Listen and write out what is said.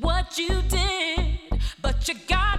what you did, but you got.